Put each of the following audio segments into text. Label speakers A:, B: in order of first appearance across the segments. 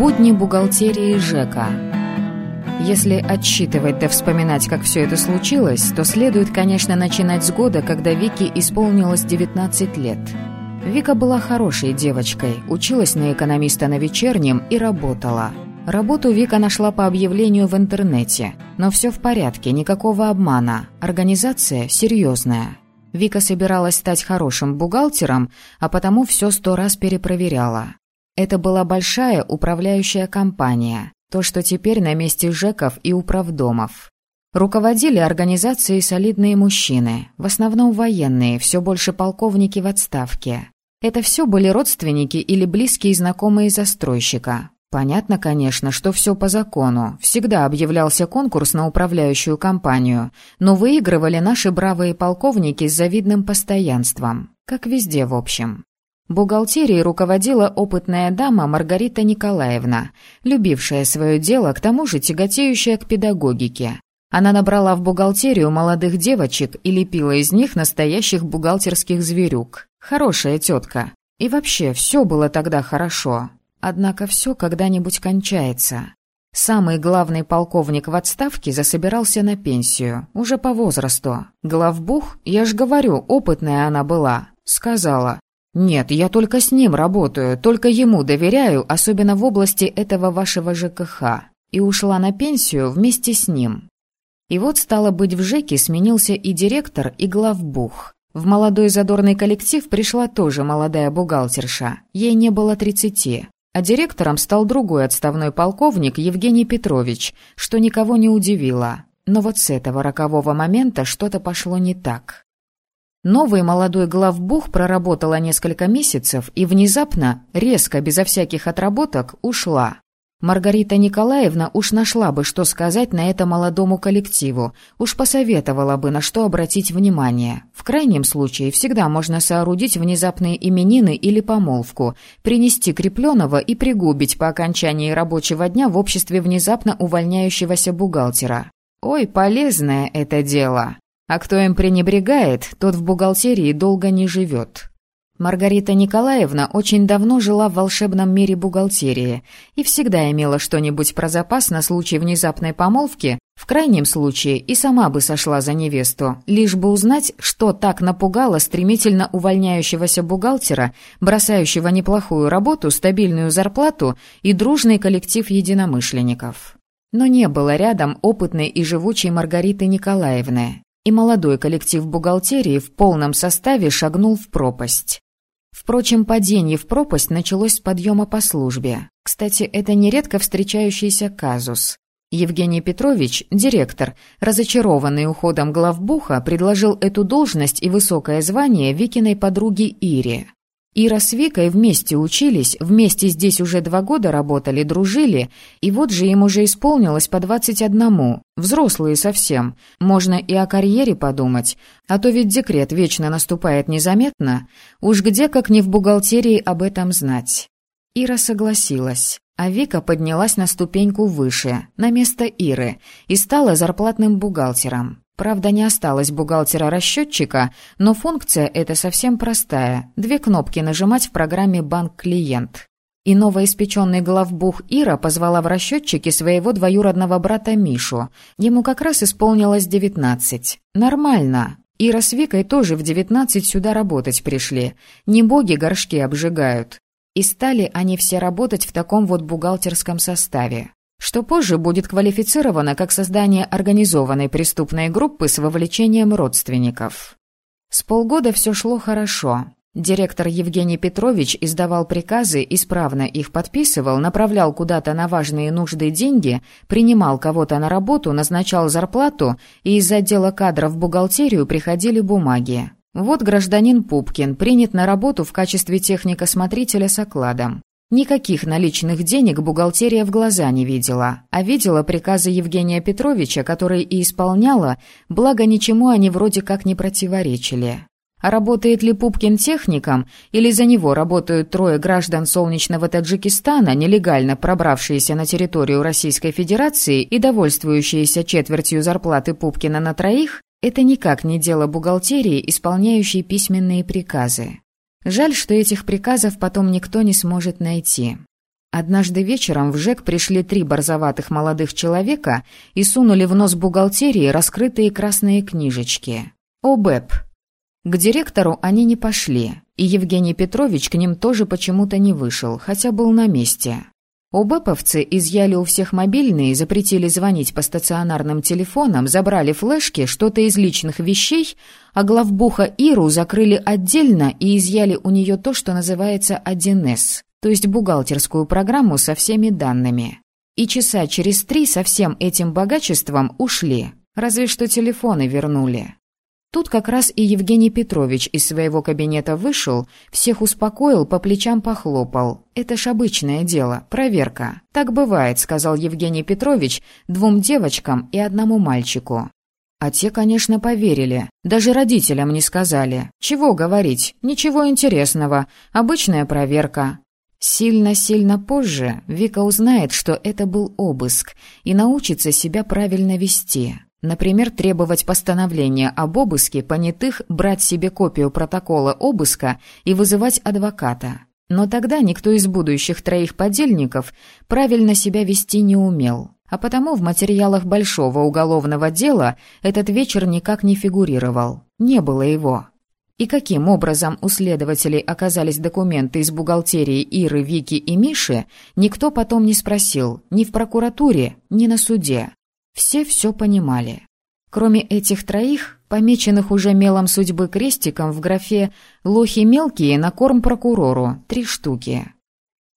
A: Будни бухгалтерии ЖЭКа. Если отсчитывать да вспоминать, как все это случилось, то следует, конечно, начинать с года, когда Вике исполнилось 19 лет. Вика была хорошей девочкой, училась на экономиста на вечернем и работала. Работу Вика нашла по объявлению в интернете. Но все в порядке, никакого обмана. Организация серьезная. Вика собиралась стать хорошим бухгалтером, а потому все сто раз перепроверяла. Это была большая управляющая компания, то, что теперь на месте ЖЭКов и управдомов. Руководили организацией солидные мужчины, в основном военные, все больше полковники в отставке. Это все были родственники или близкие знакомые застройщика. Понятно, конечно, что все по закону. Всегда объявлялся конкурс на управляющую компанию, но выигрывали наши бравые полковники с завидным постоянством. Как везде, в общем. Бухгалтерией руководила опытная дама Маргарита Николаевна, любившая свое дело, к тому же тяготеющая к педагогике. Она набрала в бухгалтерию молодых девочек и лепила из них настоящих бухгалтерских зверюк. Хорошая тетка. И вообще, все было тогда хорошо. Однако все когда-нибудь кончается. Самый главный полковник в отставке засобирался на пенсию, уже по возрасту. Главбух, я ж говорю, опытная она была, сказала, «Нет, я только с ним работаю, только ему доверяю, особенно в области этого вашего ЖКХ». И ушла на пенсию вместе с ним. И вот, стало быть, в ЖЭКе сменился и директор, и главбух. В молодой задорный коллектив пришла тоже молодая бухгалтерша. Ей не было тридцати. А директором стал другой отставной полковник Евгений Петрович, что никого не удивило. Но вот с этого рокового момента что-то пошло не так. Новый молодой главбух проработала несколько месяцев и внезапно, резко, безо всяких отработок, ушла. Маргарита Николаевна уж нашла бы, что сказать на это молодому коллективу, уж посоветовала бы, на что обратить внимание. В крайнем случае всегда можно соорудить внезапные именины или помолвку, принести крепленного и пригубить по окончании рабочего дня в обществе внезапно увольняющегося бухгалтера. Ой, полезное это дело. А кто им пренебрегает, тот в бухгалтерии долго не живет. Маргарита Николаевна очень давно жила в волшебном мире бухгалтерии и всегда имела что-нибудь про запас на случай внезапной помолвки, в крайнем случае и сама бы сошла за невесту, лишь бы узнать, что так напугало стремительно увольняющегося бухгалтера, бросающего неплохую работу, стабильную зарплату и дружный коллектив единомышленников. Но не было рядом опытной и живучей Маргариты Николаевны и молодой коллектив бухгалтерии в полном составе шагнул в пропасть. Впрочем, падение в пропасть началось с подъема по службе. Кстати, это нередко встречающийся казус. Евгений Петрович, директор, разочарованный уходом главбуха, предложил эту должность и высокое звание Викиной подруге Ире. Ира с Викой вместе учились, вместе здесь уже два года работали, дружили, и вот же им уже исполнилось по двадцать одному, взрослые совсем. Можно и о карьере подумать, а то ведь декрет вечно наступает незаметно, уж где как не в бухгалтерии об этом знать. Ира согласилась, а Вика поднялась на ступеньку выше, на место Иры, и стала зарплатным бухгалтером. Правда, не осталось бухгалтера-расчетчика, но функция эта совсем простая. Две кнопки нажимать в программе «Банк-клиент». И новоиспеченный главбух Ира позвала в расчетчике своего двоюродного брата Мишу. Ему как раз исполнилось девятнадцать. Нормально. Ира с Викой тоже в девятнадцать сюда работать пришли. Не боги горшки обжигают. И стали они все работать в таком вот бухгалтерском составе что позже будет квалифицировано как создание организованной преступной группы с вовлечением родственников. С полгода все шло хорошо. Директор Евгений Петрович издавал приказы, исправно их подписывал, направлял куда-то на важные нужды деньги, принимал кого-то на работу, назначал зарплату, и из отдела кадров в бухгалтерию приходили бумаги. Вот гражданин Пупкин принят на работу в качестве техника-смотрителя с окладом. Никаких наличных денег бухгалтерия в глаза не видела, а видела приказы Евгения Петровича, которые и исполняла, благо ничему они вроде как не противоречили. А работает ли Пупкин техником, или за него работают трое граждан солнечного Таджикистана, нелегально пробравшиеся на территорию Российской Федерации и довольствующиеся четвертью зарплаты Пупкина на троих, это никак не дело бухгалтерии, исполняющей письменные приказы. Жаль, что этих приказов потом никто не сможет найти. Однажды вечером в ЖЭК пришли три борзоватых молодых человека и сунули в нос бухгалтерии раскрытые красные книжечки. ОБЭП. К директору они не пошли, и Евгений Петрович к ним тоже почему-то не вышел, хотя был на месте. ОБЭПовцы изъяли у всех мобильные, запретили звонить по стационарным телефонам, забрали флешки, что-то из личных вещей, а главбуха Иру закрыли отдельно и изъяли у нее то, что называется 1С, то есть бухгалтерскую программу со всеми данными. И часа через три со всем этим богачеством ушли, разве что телефоны вернули. Тут как раз и Евгений Петрович из своего кабинета вышел, всех успокоил, по плечам похлопал. «Это ж обычное дело, проверка. Так бывает», — сказал Евгений Петрович двум девочкам и одному мальчику. А те, конечно, поверили. Даже родителям не сказали. Чего говорить? Ничего интересного. Обычная проверка. Сильно-сильно позже Вика узнает, что это был обыск, и научится себя правильно вести. Например, требовать постановления об обыске понятых, брать себе копию протокола обыска и вызывать адвоката. Но тогда никто из будущих троих подельников правильно себя вести не умел, а потому в материалах большого уголовного дела этот вечер никак не фигурировал. Не было его. И каким образом у следователей оказались документы из бухгалтерии Иры, Вики и Миши, никто потом не спросил ни в прокуратуре, ни на суде. Все все понимали. Кроме этих троих, помеченных уже мелом судьбы крестиком в графе «Лохи мелкие» на корм прокурору, три штуки.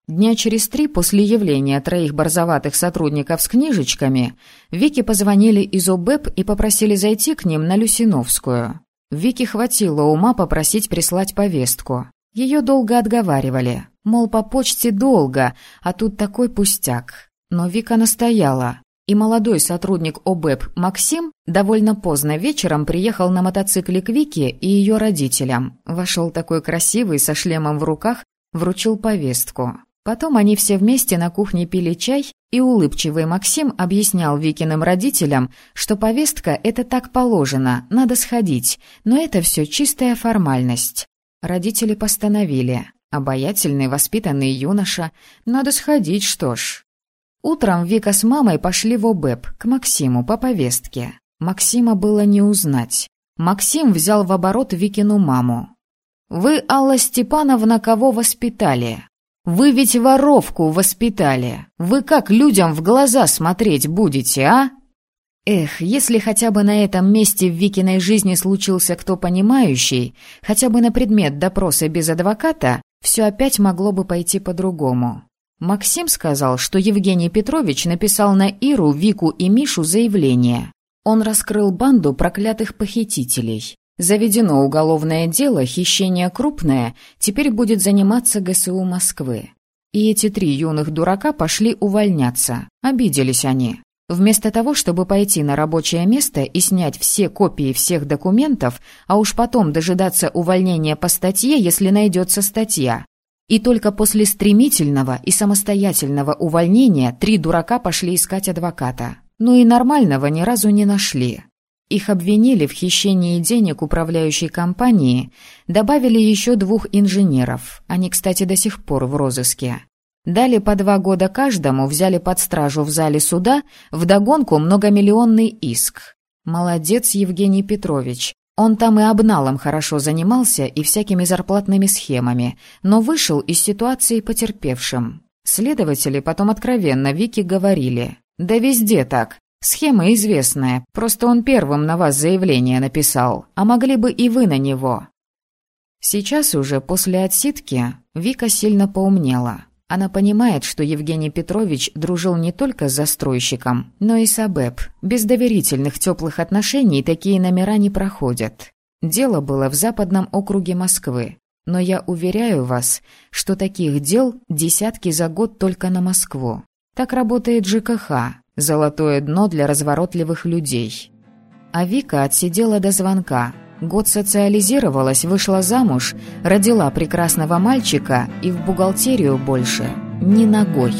A: Дня через три после явления троих борзоватых сотрудников с книжечками Вике позвонили из ОБЭП и попросили зайти к ним на Люсиновскую. Вике хватило ума попросить прислать повестку. Ее долго отговаривали, мол, по почте долго, а тут такой пустяк. Но Вика настояла. И молодой сотрудник ОБЭП Максим довольно поздно вечером приехал на мотоцикле к Вике и ее родителям. Вошел такой красивый, со шлемом в руках, вручил повестку. Потом они все вместе на кухне пили чай, и улыбчивый Максим объяснял Викиным родителям, что повестка – это так положено, надо сходить, но это все чистая формальность. Родители постановили. Обаятельный, воспитанный юноша. Надо сходить, что ж. Утром Вика с мамой пошли в ОБЭП, к Максиму, по повестке. Максима было не узнать. Максим взял в оборот Викину маму. «Вы, Алла Степановна, кого воспитали? Вы ведь воровку воспитали. Вы как людям в глаза смотреть будете, а?» Эх, если хотя бы на этом месте в Викиной жизни случился кто понимающий, хотя бы на предмет допроса без адвоката, все опять могло бы пойти по-другому. Максим сказал, что Евгений Петрович написал на Иру, Вику и Мишу заявление. Он раскрыл банду проклятых похитителей. Заведено уголовное дело, хищение крупное, теперь будет заниматься ГСУ Москвы. И эти три юных дурака пошли увольняться. Обиделись они. Вместо того, чтобы пойти на рабочее место и снять все копии всех документов, а уж потом дожидаться увольнения по статье, если найдется статья, и только после стремительного и самостоятельного увольнения три дурака пошли искать адвоката. Но и нормального ни разу не нашли. Их обвинили в хищении денег управляющей компании, добавили еще двух инженеров, они, кстати, до сих пор в розыске. Дали по два года каждому, взяли под стражу в зале суда, вдогонку многомиллионный иск. Молодец, Евгений Петрович. Он там и обналом хорошо занимался и всякими зарплатными схемами, но вышел из ситуации потерпевшим. Следователи потом откровенно Вике говорили. «Да везде так. Схема известная, просто он первым на вас заявление написал, а могли бы и вы на него». Сейчас уже после отсидки Вика сильно поумнела. Она понимает, что Евгений Петрович дружил не только с застройщиком, но и с АБЭП. Без доверительных теплых отношений такие номера не проходят. Дело было в западном округе Москвы. Но я уверяю вас, что таких дел десятки за год только на Москву. Так работает ЖКХ, золотое дно для разворотливых людей. А Вика отсидела до звонка, Год социализировалась, вышла замуж, родила прекрасного мальчика и в бухгалтерию больше ни ногой.